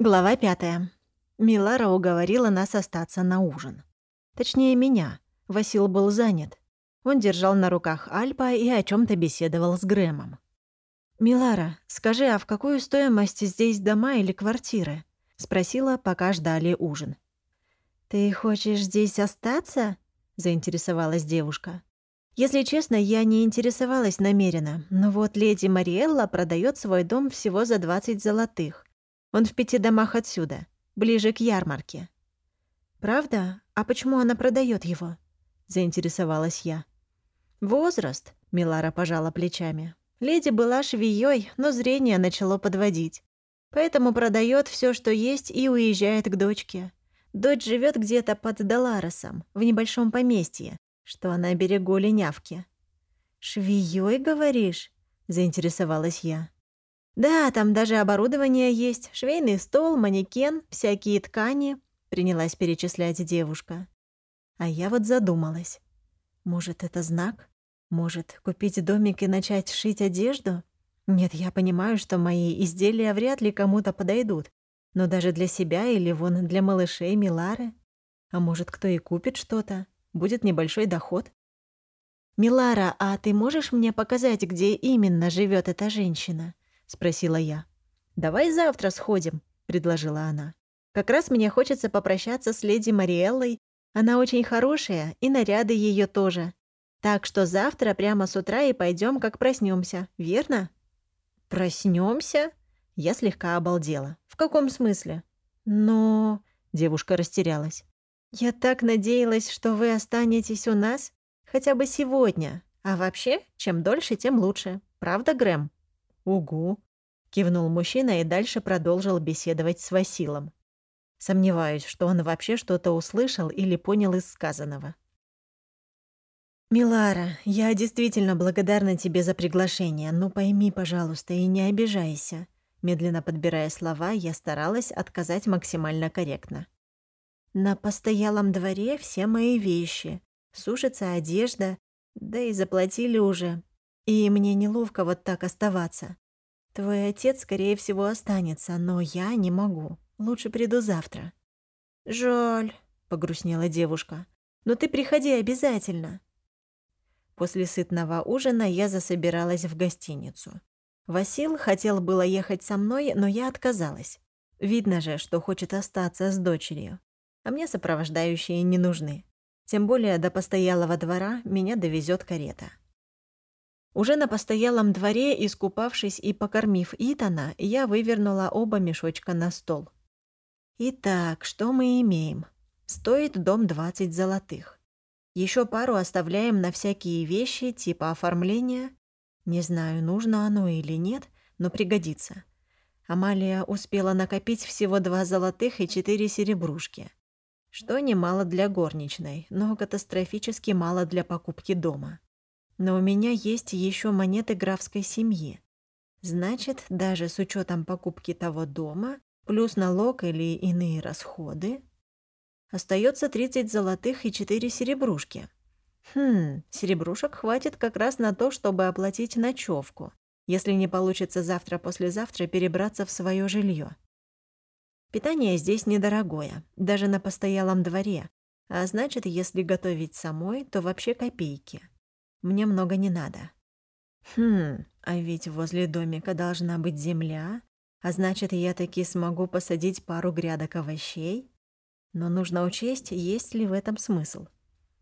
Глава пятая. Милара уговорила нас остаться на ужин. Точнее, меня. Васил был занят. Он держал на руках Альпа и о чем то беседовал с Грэмом. «Милара, скажи, а в какую стоимость здесь дома или квартиры?» — спросила, пока ждали ужин. «Ты хочешь здесь остаться?» — заинтересовалась девушка. Если честно, я не интересовалась намеренно, но вот леди Мариэлла продает свой дом всего за 20 золотых. Он в пяти домах отсюда, ближе к ярмарке. «Правда? А почему она продает его?» — заинтересовалась я. «Возраст», — Милара пожала плечами. «Леди была швеей, но зрение начало подводить. Поэтому продает все, что есть, и уезжает к дочке. Дочь живет где-то под Доларосом, в небольшом поместье, что на берегу Ленявки. «Швеёй, говоришь?» — заинтересовалась я. «Да, там даже оборудование есть, швейный стол, манекен, всякие ткани», — принялась перечислять девушка. А я вот задумалась. Может, это знак? Может, купить домик и начать шить одежду? Нет, я понимаю, что мои изделия вряд ли кому-то подойдут. Но даже для себя или вон для малышей Милары? А может, кто и купит что-то? будет небольшой доход. «Милара, а ты можешь мне показать, где именно живет эта женщина?» — спросила я. «Давай завтра сходим», — предложила она. «Как раз мне хочется попрощаться с леди Мариэллой. Она очень хорошая, и наряды ее тоже. Так что завтра прямо с утра и пойдем, как проснемся, верно?» Проснемся? Я слегка обалдела. «В каком смысле?» «Но...» — девушка растерялась. «Я так надеялась, что вы останетесь у нас хотя бы сегодня. А вообще, чем дольше, тем лучше. Правда, Грэм?» «Угу», — кивнул мужчина и дальше продолжил беседовать с Василом. Сомневаюсь, что он вообще что-то услышал или понял из сказанного. «Милара, я действительно благодарна тебе за приглашение, но пойми, пожалуйста, и не обижайся». Медленно подбирая слова, я старалась отказать максимально корректно. На постоялом дворе все мои вещи. Сушится одежда, да и заплатили уже. И мне неловко вот так оставаться. Твой отец, скорее всего, останется, но я не могу. Лучше приду завтра». «Жаль», — погрустнела девушка. «Но ты приходи обязательно». После сытного ужина я засобиралась в гостиницу. Васил хотел было ехать со мной, но я отказалась. Видно же, что хочет остаться с дочерью а мне сопровождающие не нужны. Тем более до постоялого двора меня довезет карета. Уже на постоялом дворе, искупавшись и покормив Итана, я вывернула оба мешочка на стол. Итак, что мы имеем? Стоит дом 20 золотых. Еще пару оставляем на всякие вещи типа оформления. Не знаю, нужно оно или нет, но пригодится. Амалия успела накопить всего два золотых и четыре серебрушки что немало для горничной, но катастрофически мало для покупки дома. Но у меня есть еще монеты графской семьи. Значит, даже с учетом покупки того дома, плюс налог или иные расходы, остается 30 золотых и 4 серебрушки. Хм, серебрушек хватит как раз на то, чтобы оплатить ночевку, если не получится завтра-послезавтра перебраться в свое жилье. Питание здесь недорогое, даже на постоялом дворе, а значит, если готовить самой, то вообще копейки. Мне много не надо. Хм, а ведь возле домика должна быть земля, а значит, я таки смогу посадить пару грядок овощей. Но нужно учесть, есть ли в этом смысл.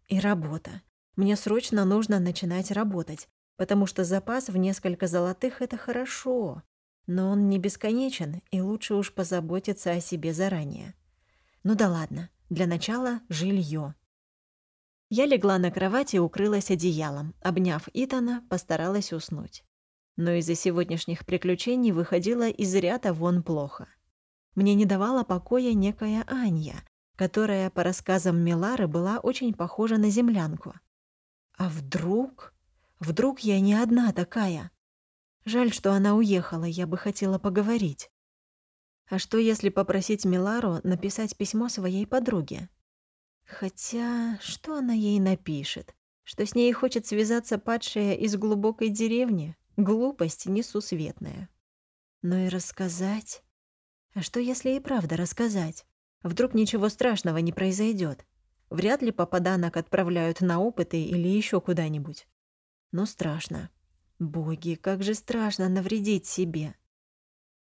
И работа. Мне срочно нужно начинать работать, потому что запас в несколько золотых — это хорошо. Но он не бесконечен, и лучше уж позаботиться о себе заранее. Ну да ладно, для начала жилье. Я легла на кровать и укрылась одеялом. Обняв Итана, постаралась уснуть. Но из-за сегодняшних приключений выходила из ряда вон плохо. Мне не давала покоя некая Анья, которая, по рассказам Милары, была очень похожа на землянку. А вдруг... Вдруг я не одна такая? Жаль, что она уехала, я бы хотела поговорить. А что, если попросить Милару написать письмо своей подруге? Хотя, что она ей напишет? Что с ней хочет связаться падшая из глубокой деревни? Глупость несусветная. Но и рассказать... А что, если и правда рассказать? Вдруг ничего страшного не произойдет? Вряд ли попаданок отправляют на опыты или еще куда-нибудь. Но страшно. Боги, как же страшно навредить себе.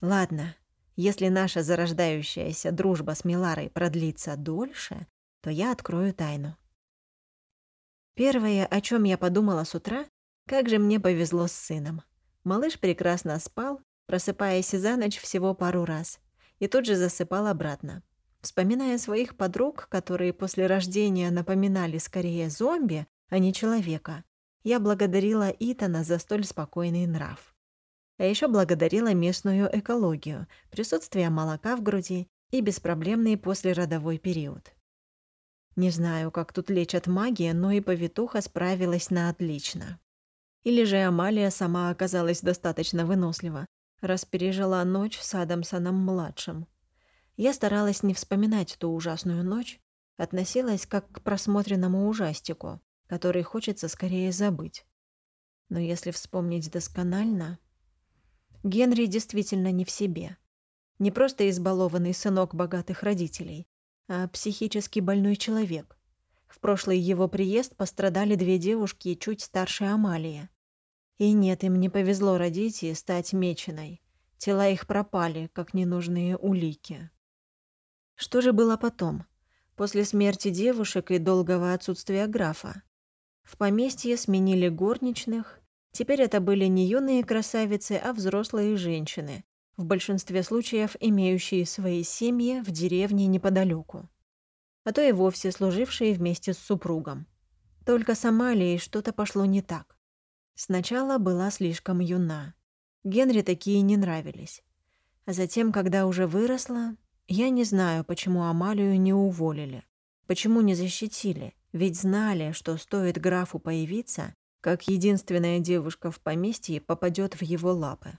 Ладно, если наша зарождающаяся дружба с Миларой продлится дольше, то я открою тайну. Первое, о чем я подумала с утра, как же мне повезло с сыном. Малыш прекрасно спал, просыпаясь за ночь всего пару раз, и тут же засыпал обратно. Вспоминая своих подруг, которые после рождения напоминали скорее зомби, а не человека, я благодарила Итана за столь спокойный нрав. А еще благодарила местную экологию, присутствие молока в груди и беспроблемный послеродовой период. Не знаю, как тут лечат магия, но и повитуха справилась на отлично. Или же Амалия сама оказалась достаточно вынослива, раз пережила ночь с Адамсоном-младшим. Я старалась не вспоминать ту ужасную ночь, относилась как к просмотренному ужастику, который хочется скорее забыть. Но если вспомнить досконально... Генри действительно не в себе. Не просто избалованный сынок богатых родителей, а психически больной человек. В прошлый его приезд пострадали две девушки чуть старше Амалии. И нет, им не повезло родить и стать меченой. Тела их пропали, как ненужные улики. Что же было потом? После смерти девушек и долгого отсутствия графа. В поместье сменили горничных. Теперь это были не юные красавицы, а взрослые женщины, в большинстве случаев имеющие свои семьи в деревне неподалеку, а то и вовсе служившие вместе с супругом. Только с Амалией что-то пошло не так. Сначала была слишком юна. Генри такие не нравились. А затем, когда уже выросла, я не знаю, почему Амалию не уволили, почему не защитили, ведь знали, что стоит графу появиться, как единственная девушка в поместье попадет в его лапы.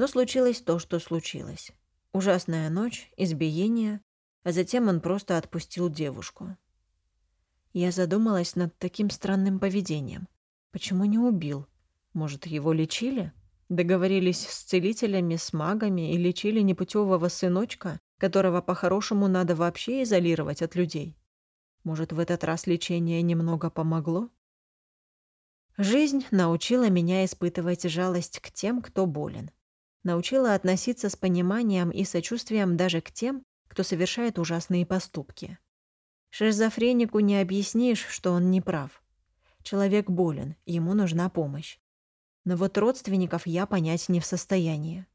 Но случилось то, что случилось. Ужасная ночь, избиение, а затем он просто отпустил девушку. Я задумалась над таким странным поведением. Почему не убил? Может, его лечили? Договорились с целителями, с магами и лечили непутевого сыночка, которого по-хорошему надо вообще изолировать от людей? Может, в этот раз лечение немного помогло? Жизнь научила меня испытывать жалость к тем, кто болен научила относиться с пониманием и сочувствием даже к тем, кто совершает ужасные поступки. Шизофренику не объяснишь, что он не прав. Человек болен, ему нужна помощь. Но вот родственников я понять не в состоянии.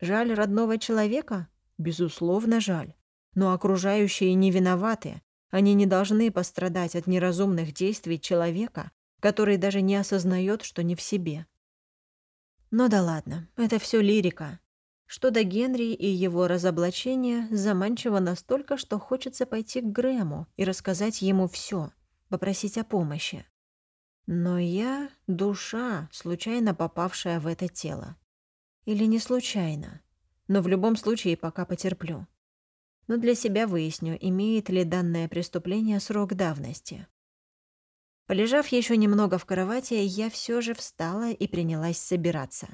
Жаль родного человека? Безусловно, жаль. Но окружающие не виноваты. Они не должны пострадать от неразумных действий человека, который даже не осознает, что не в себе. Но да ладно, это все лирика. Что до Генри и его разоблачения заманчиво настолько, что хочется пойти к Грэму и рассказать ему все, попросить о помощи. Но я — душа, случайно попавшая в это тело. Или не случайно. Но в любом случае пока потерплю. Но для себя выясню, имеет ли данное преступление срок давности. Полежав еще немного в кровати, я все же встала и принялась собираться.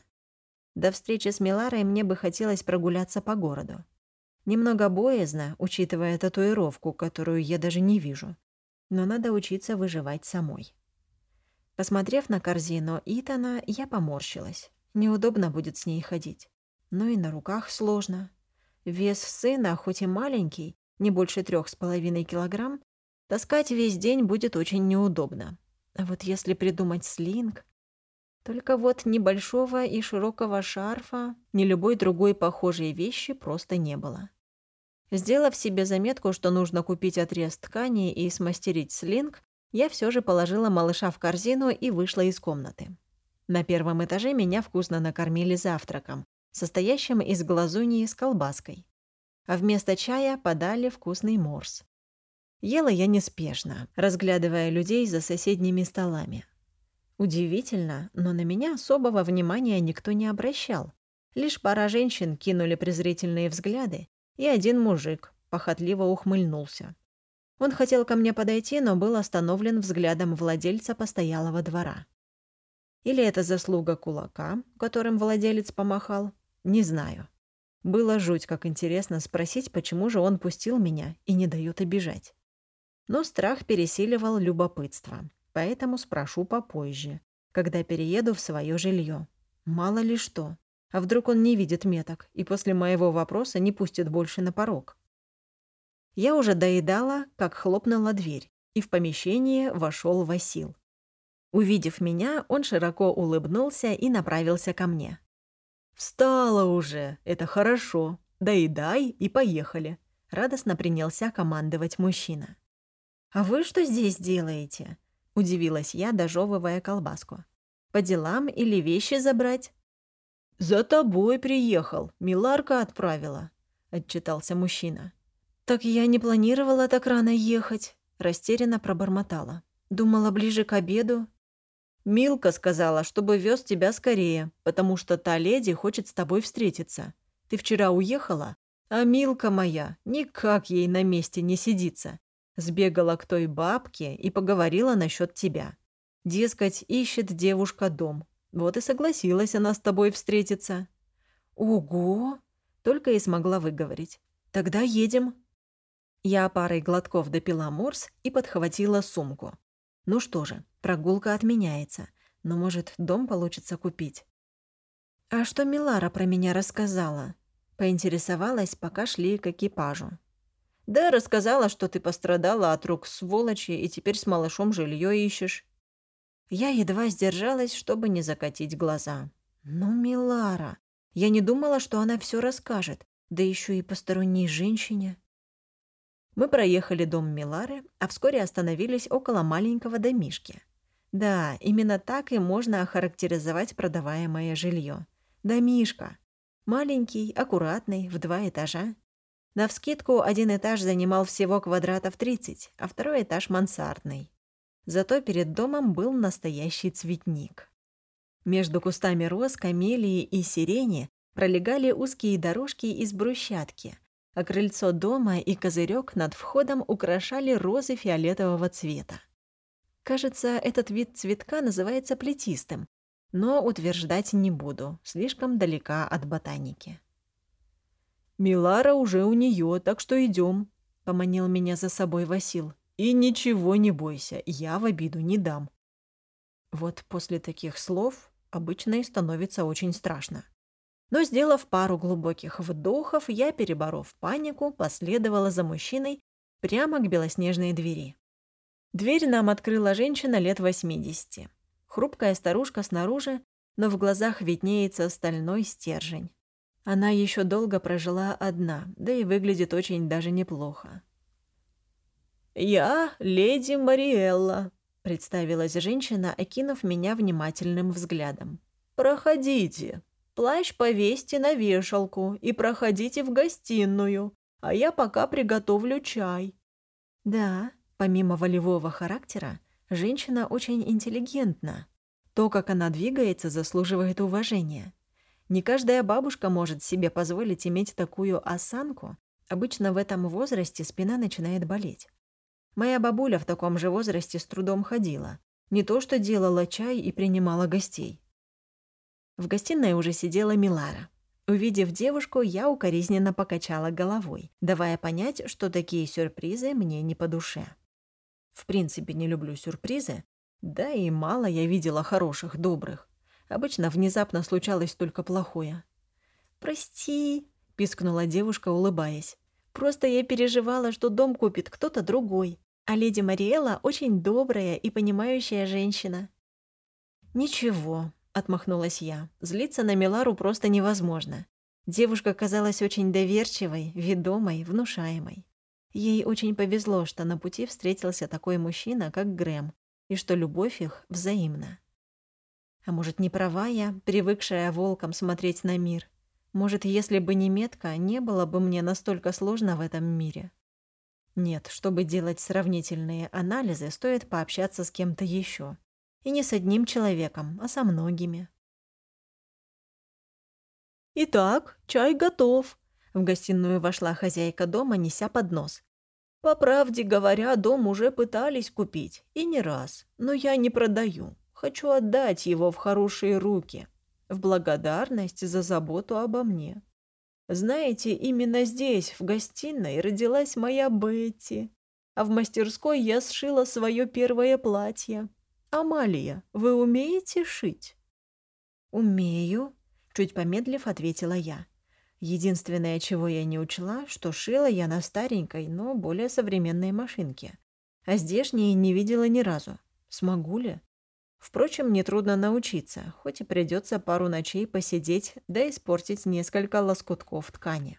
До встречи с Миларой мне бы хотелось прогуляться по городу. Немного боязно, учитывая татуировку, которую я даже не вижу. Но надо учиться выживать самой. Посмотрев на корзину Итана, я поморщилась. Неудобно будет с ней ходить. Но и на руках сложно. Вес сына, хоть и маленький, не больше трех с половиной килограмм, Таскать весь день будет очень неудобно. А вот если придумать слинг... Только вот ни большого и широкого шарфа, ни любой другой похожей вещи просто не было. Сделав себе заметку, что нужно купить отрез ткани и смастерить слинг, я все же положила малыша в корзину и вышла из комнаты. На первом этаже меня вкусно накормили завтраком, состоящим из глазуньи с колбаской. А вместо чая подали вкусный морс. Ела я неспешно, разглядывая людей за соседними столами. Удивительно, но на меня особого внимания никто не обращал. Лишь пара женщин кинули презрительные взгляды, и один мужик похотливо ухмыльнулся. Он хотел ко мне подойти, но был остановлен взглядом владельца постоялого двора. Или это заслуга кулака, которым владелец помахал, не знаю. Было жуть как интересно спросить, почему же он пустил меня и не дает обижать. Но страх пересиливал любопытство, поэтому спрошу попозже, когда перееду в свое жилье. Мало ли что. А вдруг он не видит меток и после моего вопроса не пустит больше на порог? Я уже доедала, как хлопнула дверь, и в помещение вошел Васил. Увидев меня, он широко улыбнулся и направился ко мне. «Встала уже, это хорошо. Доедай и поехали», — радостно принялся командовать мужчина. «А вы что здесь делаете?» — удивилась я, дожевывая колбаску. «По делам или вещи забрать?» «За тобой приехал, Миларка отправила», — отчитался мужчина. «Так я не планировала так рано ехать», — растерянно пробормотала. «Думала ближе к обеду». «Милка сказала, чтобы вез тебя скорее, потому что та леди хочет с тобой встретиться. Ты вчера уехала, а Милка моя никак ей на месте не сидится. Сбегала к той бабке и поговорила насчет тебя. Дескать, ищет девушка дом. Вот и согласилась она с тобой встретиться». «Ого!» — только и смогла выговорить. «Тогда едем». Я парой глотков допила морс и подхватила сумку. Ну что же, прогулка отменяется, но, может, дом получится купить. «А что Милара про меня рассказала?» Поинтересовалась, пока шли к экипажу. «Да, рассказала, что ты пострадала от рук сволочи и теперь с малышом жилье ищешь». Я едва сдержалась, чтобы не закатить глаза. «Ну, Милара, я не думала, что она все расскажет, да еще и посторонней женщине». Мы проехали дом Милары, а вскоре остановились около маленького домишки. Да, именно так и можно охарактеризовать продаваемое жилье. Домишка. Маленький, аккуратный, в два этажа. Навскидку, один этаж занимал всего квадратов 30, а второй этаж мансардный. Зато перед домом был настоящий цветник. Между кустами роз, камелии и сирени пролегали узкие дорожки из брусчатки, а крыльцо дома и козырек над входом украшали розы фиолетового цвета. Кажется, этот вид цветка называется плетистым, но утверждать не буду, слишком далека от ботаники. «Милара уже у нее, так что идем», — поманил меня за собой Васил. «И ничего не бойся, я в обиду не дам». Вот после таких слов обычно и становится очень страшно. Но, сделав пару глубоких вдохов, я, переборов панику, последовала за мужчиной прямо к белоснежной двери. Дверь нам открыла женщина лет 80. Хрупкая старушка снаружи, но в глазах виднеется стальной стержень. Она еще долго прожила одна, да и выглядит очень даже неплохо. «Я леди Мариэлла», — представилась женщина, окинув меня внимательным взглядом. «Проходите». Плащ повесьте на вешалку и проходите в гостиную, а я пока приготовлю чай». Да, помимо волевого характера, женщина очень интеллигентна. То, как она двигается, заслуживает уважения. Не каждая бабушка может себе позволить иметь такую осанку. Обычно в этом возрасте спина начинает болеть. Моя бабуля в таком же возрасте с трудом ходила. Не то что делала чай и принимала гостей. В гостиной уже сидела Милара. Увидев девушку, я укоризненно покачала головой, давая понять, что такие сюрпризы мне не по душе. В принципе, не люблю сюрпризы, да и мало я видела хороших, добрых. Обычно внезапно случалось только плохое. «Прости», — пискнула девушка, улыбаясь. «Просто я переживала, что дом купит кто-то другой, а леди Мариэла очень добрая и понимающая женщина». «Ничего, отмахнулась я. Злиться на Милару просто невозможно. Девушка казалась очень доверчивой, ведомой, внушаемой. Ей очень повезло, что на пути встретился такой мужчина, как Грэм, и что любовь их взаимна. А может, не права я, привыкшая волком смотреть на мир? Может, если бы не метка, не было бы мне настолько сложно в этом мире? Нет, чтобы делать сравнительные анализы, стоит пообщаться с кем-то еще. И не с одним человеком, а со многими. «Итак, чай готов», — в гостиную вошла хозяйка дома, неся поднос. «По правде говоря, дом уже пытались купить, и не раз, но я не продаю. Хочу отдать его в хорошие руки, в благодарность за заботу обо мне». Знаете, именно здесь, в гостиной, родилась моя Бетти. А в мастерской я сшила свое первое платье. Амалия, вы умеете шить? Умею, чуть помедлив ответила я. Единственное, чего я не учла, что шила я на старенькой, но более современной машинке. А здешней не видела ни разу. Смогу ли? Впрочем, нетрудно научиться, хоть и придется пару ночей посидеть, да испортить несколько лоскутков ткани.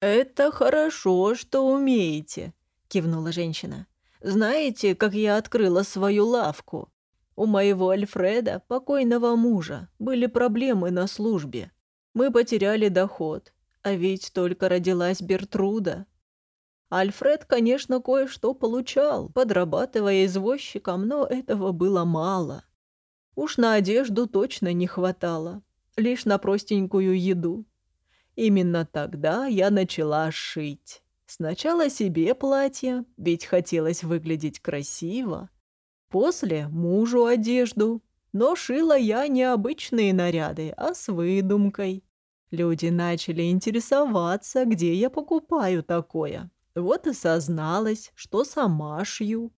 «Это хорошо, что умеете», — кивнула женщина. «Знаете, как я открыла свою лавку? У моего Альфреда, покойного мужа, были проблемы на службе. Мы потеряли доход, а ведь только родилась Бертруда. Альфред, конечно, кое-что получал, подрабатывая извозчиком, но этого было мало. Уж на одежду точно не хватало, лишь на простенькую еду. Именно тогда я начала шить. Сначала себе платье, ведь хотелось выглядеть красиво. После мужу одежду. Но шила я не обычные наряды, а с выдумкой. Люди начали интересоваться, где я покупаю такое. Вот и созналась, что сама шью.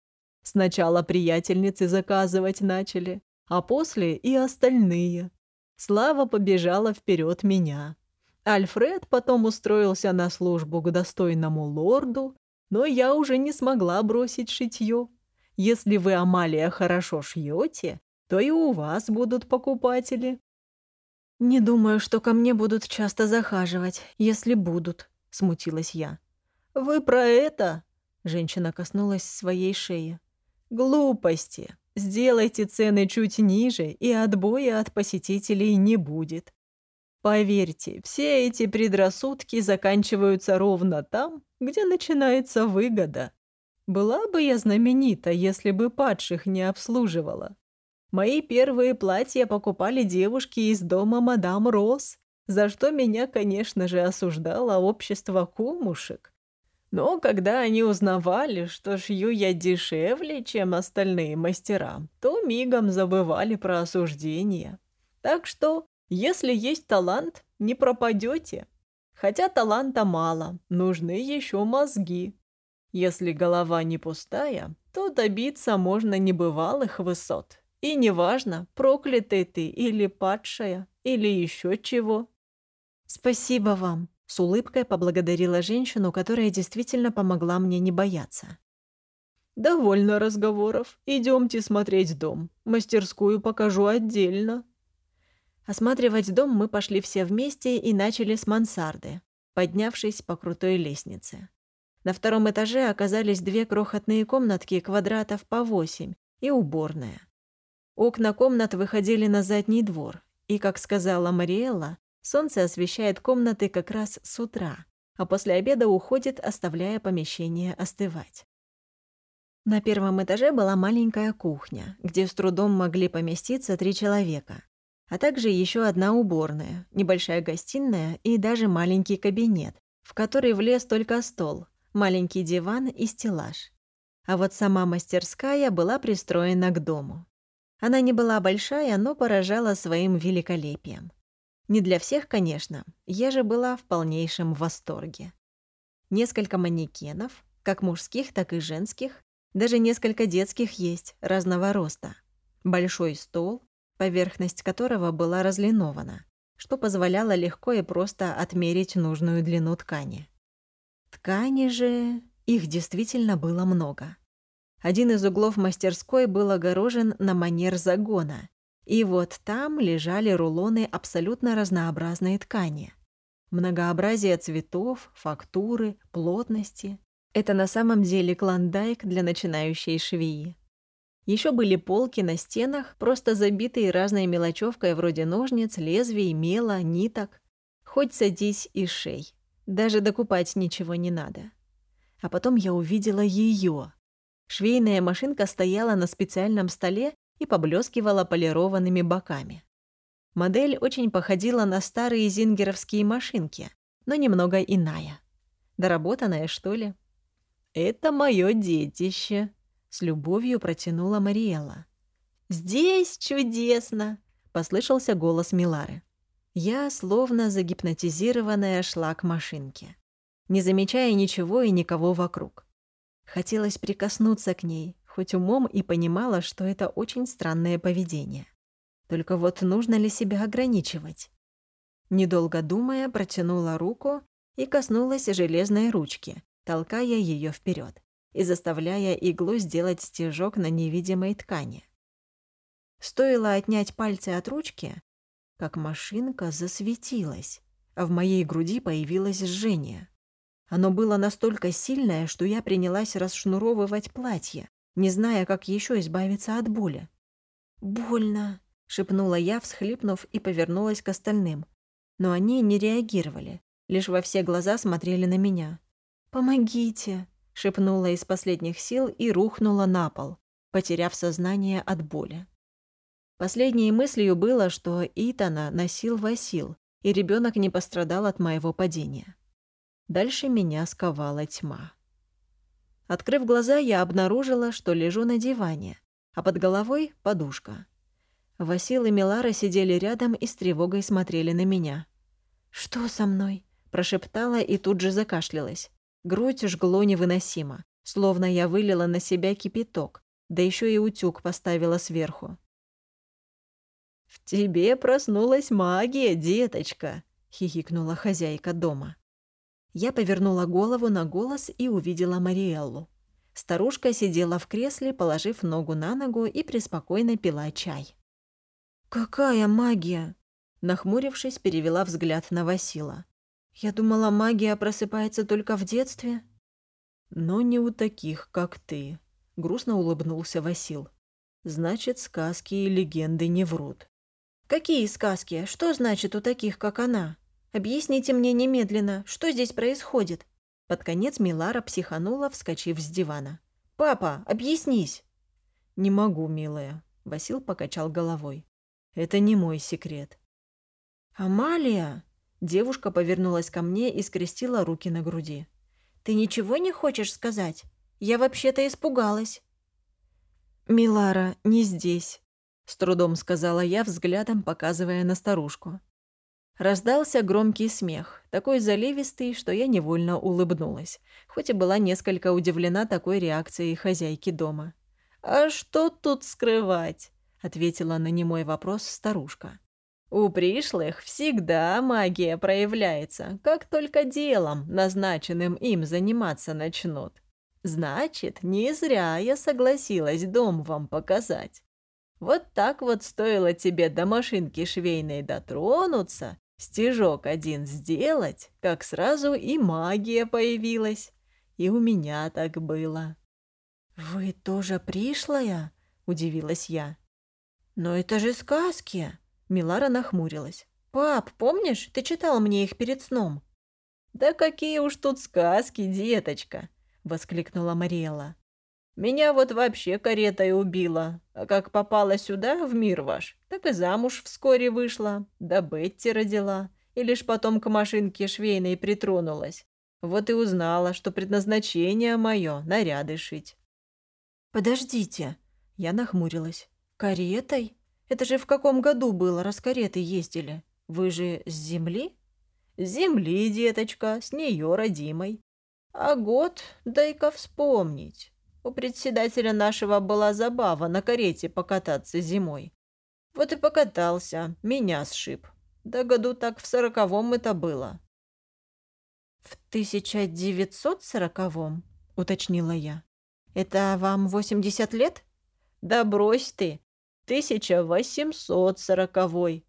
Сначала приятельницы заказывать начали, а после и остальные. Слава побежала вперед меня. Альфред потом устроился на службу к достойному лорду, но я уже не смогла бросить шитье. Если вы, Амалия, хорошо шьете, то и у вас будут покупатели. «Не думаю, что ко мне будут часто захаживать, если будут», — смутилась я. «Вы про это?» — женщина коснулась своей шеи. «Глупости. Сделайте цены чуть ниже, и отбоя от посетителей не будет. Поверьте, все эти предрассудки заканчиваются ровно там, где начинается выгода. Была бы я знаменита, если бы падших не обслуживала. Мои первые платья покупали девушки из дома мадам Росс, за что меня, конечно же, осуждало общество кумушек. Но когда они узнавали, что шью я дешевле, чем остальные мастера, то мигом забывали про осуждение. Так что, если есть талант, не пропадете. Хотя таланта мало, нужны еще мозги. Если голова не пустая, то добиться можно небывалых высот. И неважно, проклятый ты или падшая, или еще чего. Спасибо вам, с улыбкой поблагодарила женщину, которая действительно помогла мне не бояться. «Довольно разговоров. Идемте смотреть дом. Мастерскую покажу отдельно». Осматривать дом мы пошли все вместе и начали с мансарды, поднявшись по крутой лестнице. На втором этаже оказались две крохотные комнатки квадратов по восемь и уборная. Окна комнат выходили на задний двор, и, как сказала Мариэлла, солнце освещает комнаты как раз с утра, а после обеда уходит, оставляя помещение остывать. На первом этаже была маленькая кухня, где с трудом могли поместиться три человека, а также еще одна уборная, небольшая гостиная и даже маленький кабинет, в который влез только стол, маленький диван и стеллаж. А вот сама мастерская была пристроена к дому. Она не была большая, но поражала своим великолепием. Не для всех, конечно, я же была в полнейшем восторге. Несколько манекенов, как мужских, так и женских, даже несколько детских есть, разного роста. Большой стол, поверхность которого была разлинована, что позволяло легко и просто отмерить нужную длину ткани. Ткани же... Их действительно было много. Один из углов мастерской был огорожен на манер загона, и вот там лежали рулоны абсолютно разнообразной ткани. Многообразие цветов, фактуры, плотности. Это на самом деле клондайк для начинающей швеи. Еще были полки на стенах, просто забитые разной мелочевкой вроде ножниц, лезвий, мела, ниток. Хоть садись и шей. Даже докупать ничего не надо. А потом я увидела ее. Швейная машинка стояла на специальном столе и поблескивала полированными боками. Модель очень походила на старые зингеровские машинки, но немного иная. Доработанная, что ли? «Это мое детище», — с любовью протянула Мариэлла. «Здесь чудесно!» — послышался голос Милары. Я, словно загипнотизированная, шла к машинке, не замечая ничего и никого вокруг. Хотелось прикоснуться к ней, хоть умом и понимала, что это очень странное поведение. Только вот нужно ли себя ограничивать? Недолго думая, протянула руку и коснулась железной ручки, толкая ее вперед и заставляя иглу сделать стежок на невидимой ткани. Стоило отнять пальцы от ручки, как машинка засветилась, а в моей груди появилось жжение. Оно было настолько сильное, что я принялась расшнуровывать платье, не зная, как еще избавиться от боли. «Больно», — шепнула я, всхлипнув и повернулась к остальным. Но они не реагировали, лишь во все глаза смотрели на меня. «Помогите», — шепнула из последних сил и рухнула на пол, потеряв сознание от боли. Последней мыслью было, что Итана носил Васил, и ребенок не пострадал от моего падения. Дальше меня сковала тьма. Открыв глаза, я обнаружила, что лежу на диване, а под головой — подушка. Васил и Милара сидели рядом и с тревогой смотрели на меня. «Что со мной?» — прошептала и тут же закашлялась. Грудь жгло невыносимо, словно я вылила на себя кипяток, да еще и утюг поставила сверху. «В тебе проснулась магия, деточка!» — хихикнула хозяйка дома. Я повернула голову на голос и увидела Мариэллу. Старушка сидела в кресле, положив ногу на ногу и преспокойно пила чай. «Какая магия?» Нахмурившись, перевела взгляд на Васила. «Я думала, магия просыпается только в детстве?» «Но не у таких, как ты», — грустно улыбнулся Васил. «Значит, сказки и легенды не врут. «Какие сказки? Что значит у таких, как она? Объясните мне немедленно, что здесь происходит?» Под конец Милара психанула, вскочив с дивана. «Папа, объяснись!» «Не могу, милая», — Васил покачал головой. «Это не мой секрет». «Амалия!» Девушка повернулась ко мне и скрестила руки на груди. «Ты ничего не хочешь сказать? Я вообще-то испугалась». «Милара, не здесь», с трудом сказала я, взглядом показывая на старушку. Раздался громкий смех, такой заливистый, что я невольно улыбнулась, хоть и была несколько удивлена такой реакцией хозяйки дома. «А что тут скрывать?» — ответила на немой вопрос старушка. «У пришлых всегда магия проявляется, как только делом, назначенным им заниматься начнут. Значит, не зря я согласилась дом вам показать. Вот так вот стоило тебе до машинки швейной дотронуться, стежок один сделать, как сразу и магия появилась. И у меня так было. «Вы тоже пришлая?» – удивилась я. «Но это же сказки!» – Милара нахмурилась. «Пап, помнишь, ты читал мне их перед сном?» «Да какие уж тут сказки, деточка!» – воскликнула Мариэла. Меня вот вообще каретой убила. А как попала сюда, в мир ваш, так и замуж вскоре вышла. Да Бетти родила. И лишь потом к машинке швейной притронулась. Вот и узнала, что предназначение мое — наряды шить. «Подождите», — я нахмурилась. «Каретой? Это же в каком году было, раз кареты ездили? Вы же с земли?» «С земли, деточка, с нее родимой. А год, дай-ка вспомнить. У председателя нашего была забава на карете покататься зимой. Вот и покатался, меня сшиб. Да году так в сороковом это было. «В тысяча девятьсот сороковом?» — уточнила я. «Это вам восемьдесят лет?» «Да брось ты! Тысяча восемьсот сороковой!»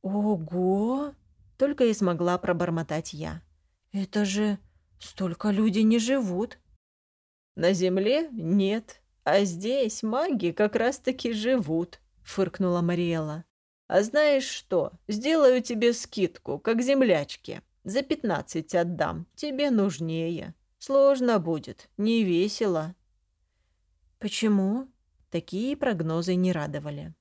«Ого!» — только и смогла пробормотать я. «Это же столько люди не живут!» «На земле нет, а здесь маги как раз-таки живут», — фыркнула Мариэла. «А знаешь что? Сделаю тебе скидку, как землячке. За пятнадцать отдам, тебе нужнее. Сложно будет, не весело». «Почему?» Такие прогнозы не радовали.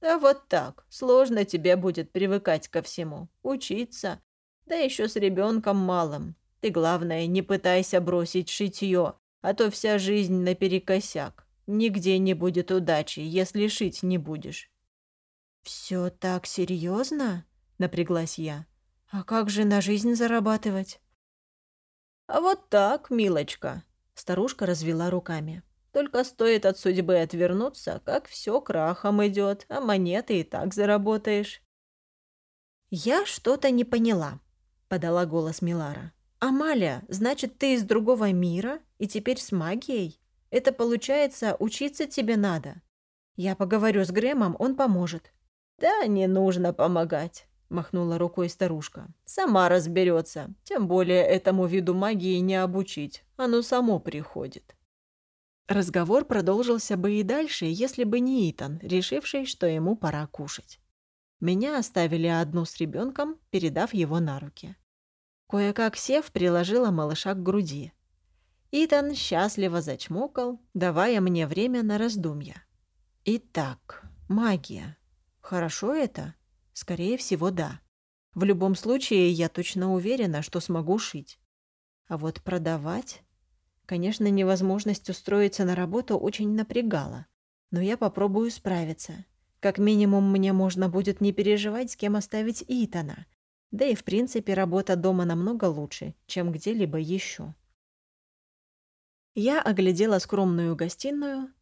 «А вот так. Сложно тебе будет привыкать ко всему. Учиться. Да еще с ребенком малым. Ты, главное, не пытайся бросить шитье а то вся жизнь наперекосяк. Нигде не будет удачи, если шить не будешь». «Все так серьезно? напряглась я. «А как же на жизнь зарабатывать?» «А вот так, милочка», — старушка развела руками. «Только стоит от судьбы отвернуться, как все крахом идет, а монеты и так заработаешь». «Я что-то не поняла», — подала голос Милара. «Амалия, значит, ты из другого мира и теперь с магией? Это получается, учиться тебе надо. Я поговорю с Грэмом, он поможет». «Да не нужно помогать махнула рукой старушка. Сама разберется. Тем более этому виду магии не обучить. Оно само приходит. Разговор продолжился бы и дальше, если бы не Итан, решивший, что ему пора кушать. Меня оставили одну с ребенком, передав его на руки. Кое-как сев, приложила малыша к груди. Итан счастливо зачмокал, давая мне время на раздумья. Итак, магия. Хорошо это? Скорее всего, да. В любом случае, я точно уверена, что смогу шить. А вот продавать... Конечно, невозможность устроиться на работу очень напрягала. Но я попробую справиться. Как минимум, мне можно будет не переживать, с кем оставить Итана. Да и, в принципе, работа дома намного лучше, чем где-либо еще. Я оглядела скромную гостиную.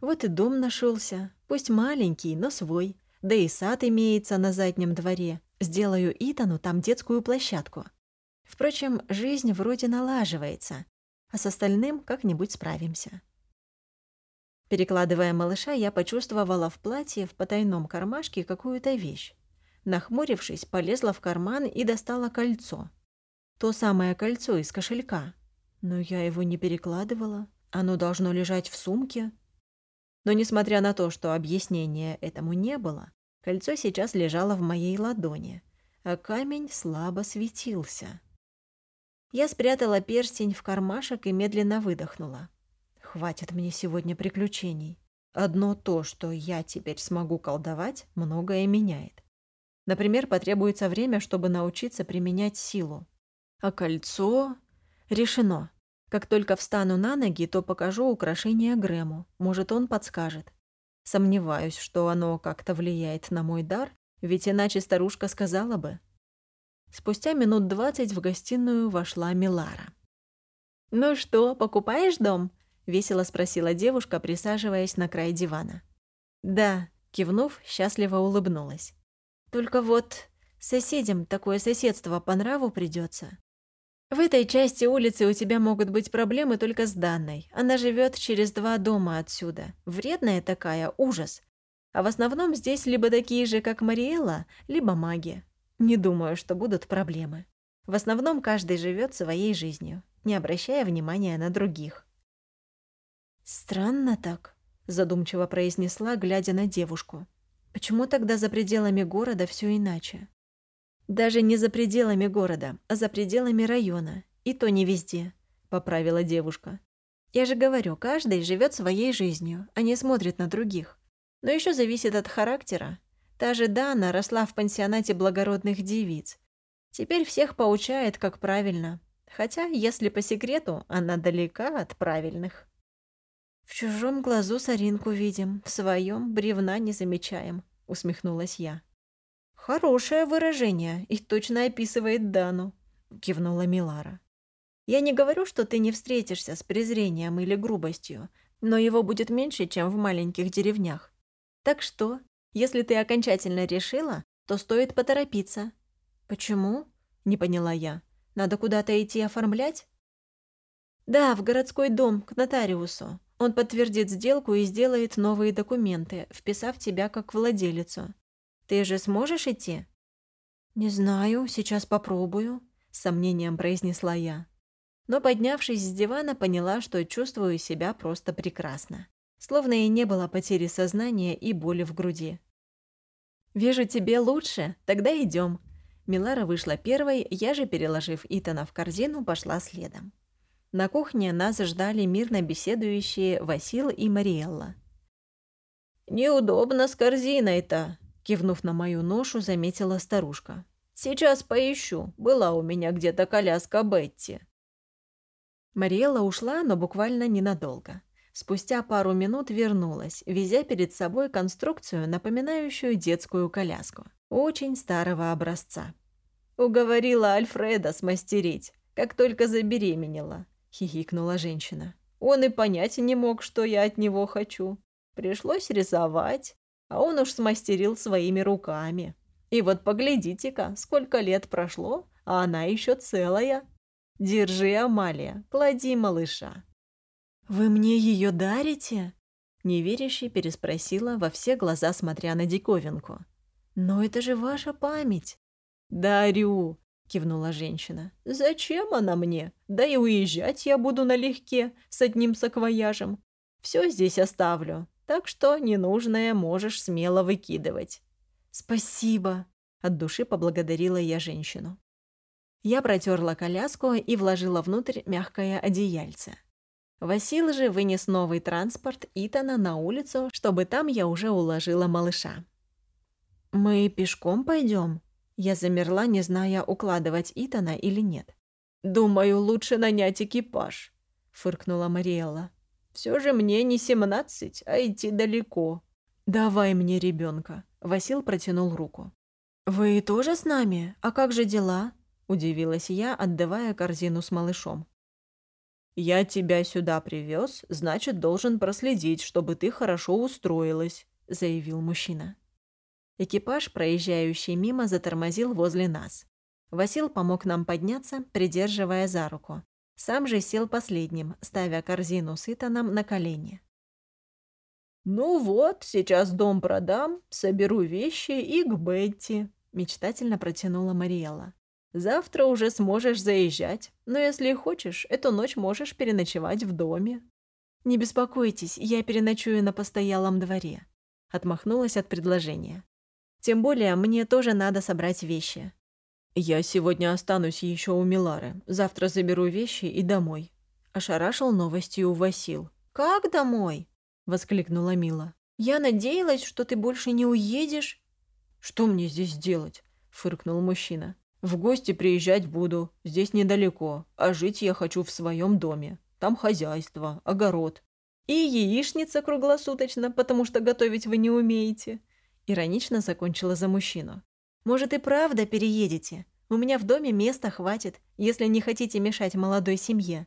Вот и дом нашелся, пусть маленький, но свой. Да и сад имеется на заднем дворе. Сделаю Итану там детскую площадку. Впрочем, жизнь вроде налаживается, а с остальным как-нибудь справимся. Перекладывая малыша, я почувствовала в платье в потайном кармашке какую-то вещь. Нахмурившись, полезла в карман и достала кольцо. То самое кольцо из кошелька. Но я его не перекладывала. Оно должно лежать в сумке. Но несмотря на то, что объяснения этому не было, кольцо сейчас лежало в моей ладони, а камень слабо светился. Я спрятала перстень в кармашек и медленно выдохнула. Хватит мне сегодня приключений. Одно то, что я теперь смогу колдовать, многое меняет. Например, потребуется время, чтобы научиться применять силу. А кольцо... Решено. Как только встану на ноги, то покажу украшение Грэму. Может, он подскажет. Сомневаюсь, что оно как-то влияет на мой дар, ведь иначе старушка сказала бы. Спустя минут двадцать в гостиную вошла Милара. «Ну что, покупаешь дом?» — весело спросила девушка, присаживаясь на край дивана. «Да», — кивнув, счастливо улыбнулась. «Только вот соседям такое соседство по нраву придется. В этой части улицы у тебя могут быть проблемы только с Данной. Она живет через два дома отсюда. Вредная такая, ужас. А в основном здесь либо такие же, как Мариэлла, либо маги. Не думаю, что будут проблемы. В основном каждый живет своей жизнью, не обращая внимания на других. «Странно так», — задумчиво произнесла, глядя на девушку. «Почему тогда за пределами города все иначе?» «Даже не за пределами города, а за пределами района. И то не везде», — поправила девушка. «Я же говорю, каждый живет своей жизнью, а не смотрит на других. Но еще зависит от характера. Та же Дана росла в пансионате благородных девиц. Теперь всех поучает, как правильно. Хотя, если по секрету, она далека от правильных». «В чужом глазу соринку видим, в своем бревна не замечаем», — усмехнулась я. «Хорошее выражение и точно описывает Дану», — кивнула Милара. «Я не говорю, что ты не встретишься с презрением или грубостью, но его будет меньше, чем в маленьких деревнях. Так что, если ты окончательно решила, то стоит поторопиться». «Почему?» — не поняла я. «Надо куда-то идти оформлять?» «Да, в городской дом, к нотариусу. Он подтвердит сделку и сделает новые документы, вписав тебя как владелицу. Ты же сможешь идти?» «Не знаю, сейчас попробую», — с сомнением произнесла я. Но, поднявшись с дивана, поняла, что чувствую себя просто прекрасно. Словно и не было потери сознания и боли в груди. «Вижу, тебе лучше. Тогда идем. Милара вышла первой, я же, переложив Итана в корзину, пошла следом. На кухне нас ждали мирно беседующие Васил и Мариэлла. «Неудобно с корзиной-то», Кивнув на мою ношу, заметила старушка. «Сейчас поищу. Была у меня где-то коляска Бетти». Мариэлла ушла, но буквально ненадолго. Спустя пару минут вернулась, везя перед собой конструкцию, напоминающую детскую коляску. очень старого образца. «Уговорила Альфреда смастерить, как только забеременела», — хихикнула женщина. «Он и понять не мог, что я от него хочу. Пришлось рисовать, а он уж смастерил своими руками. И вот поглядите-ка, сколько лет прошло, а она еще целая. Держи, Амалия, клади малыша». «Вы мне ее дарите?» Неверяще переспросила во все глаза, смотря на диковинку. «Но это же ваша память!» «Дарю!» — кивнула женщина. «Зачем она мне? Да и уезжать я буду налегке с одним саквояжем. Все здесь оставлю, так что ненужное можешь смело выкидывать». «Спасибо!» — от души поблагодарила я женщину. Я протерла коляску и вложила внутрь мягкое одеяльце. Васил же вынес новый транспорт Итана на улицу, чтобы там я уже уложила малыша. «Мы пешком пойдем? Я замерла, не зная, укладывать Итана или нет. «Думаю, лучше нанять экипаж», — фыркнула Мариэлла. «Все же мне не семнадцать, а идти далеко». «Давай мне ребенка. Васил протянул руку. «Вы тоже с нами? А как же дела?» — удивилась я, отдавая корзину с малышом. «Я тебя сюда привез, значит, должен проследить, чтобы ты хорошо устроилась», — заявил мужчина. Экипаж, проезжающий мимо, затормозил возле нас. Васил помог нам подняться, придерживая за руку. Сам же сел последним, ставя корзину с Итаном на колени. «Ну вот, сейчас дом продам, соберу вещи и к Бетти», — мечтательно протянула Мариэлла. Завтра уже сможешь заезжать, но если хочешь, эту ночь можешь переночевать в доме». «Не беспокойтесь, я переночую на постоялом дворе», — отмахнулась от предложения. «Тем более мне тоже надо собрать вещи». «Я сегодня останусь еще у Милары, завтра заберу вещи и домой», — ошарашил новостью Васил. «Как домой?» — воскликнула Мила. «Я надеялась, что ты больше не уедешь». «Что мне здесь делать?» — фыркнул мужчина. В гости приезжать буду, здесь недалеко, а жить я хочу в своем доме. Там хозяйство, огород. И яичница круглосуточно, потому что готовить вы не умеете. Иронично закончила за мужчину. Может и правда переедете? У меня в доме места хватит, если не хотите мешать молодой семье.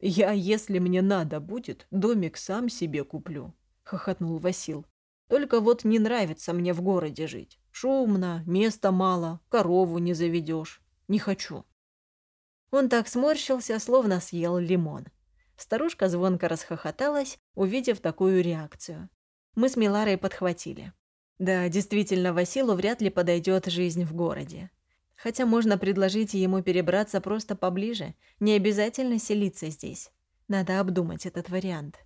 Я, если мне надо будет, домик сам себе куплю, хохотнул Васил. Только вот не нравится мне в городе жить. Шумно, места мало, корову не заведешь. Не хочу». Он так сморщился, словно съел лимон. Старушка звонко расхохоталась, увидев такую реакцию. Мы с Миларой подхватили. Да, действительно, Василу вряд ли подойдет жизнь в городе. Хотя можно предложить ему перебраться просто поближе, не обязательно селиться здесь. Надо обдумать этот вариант.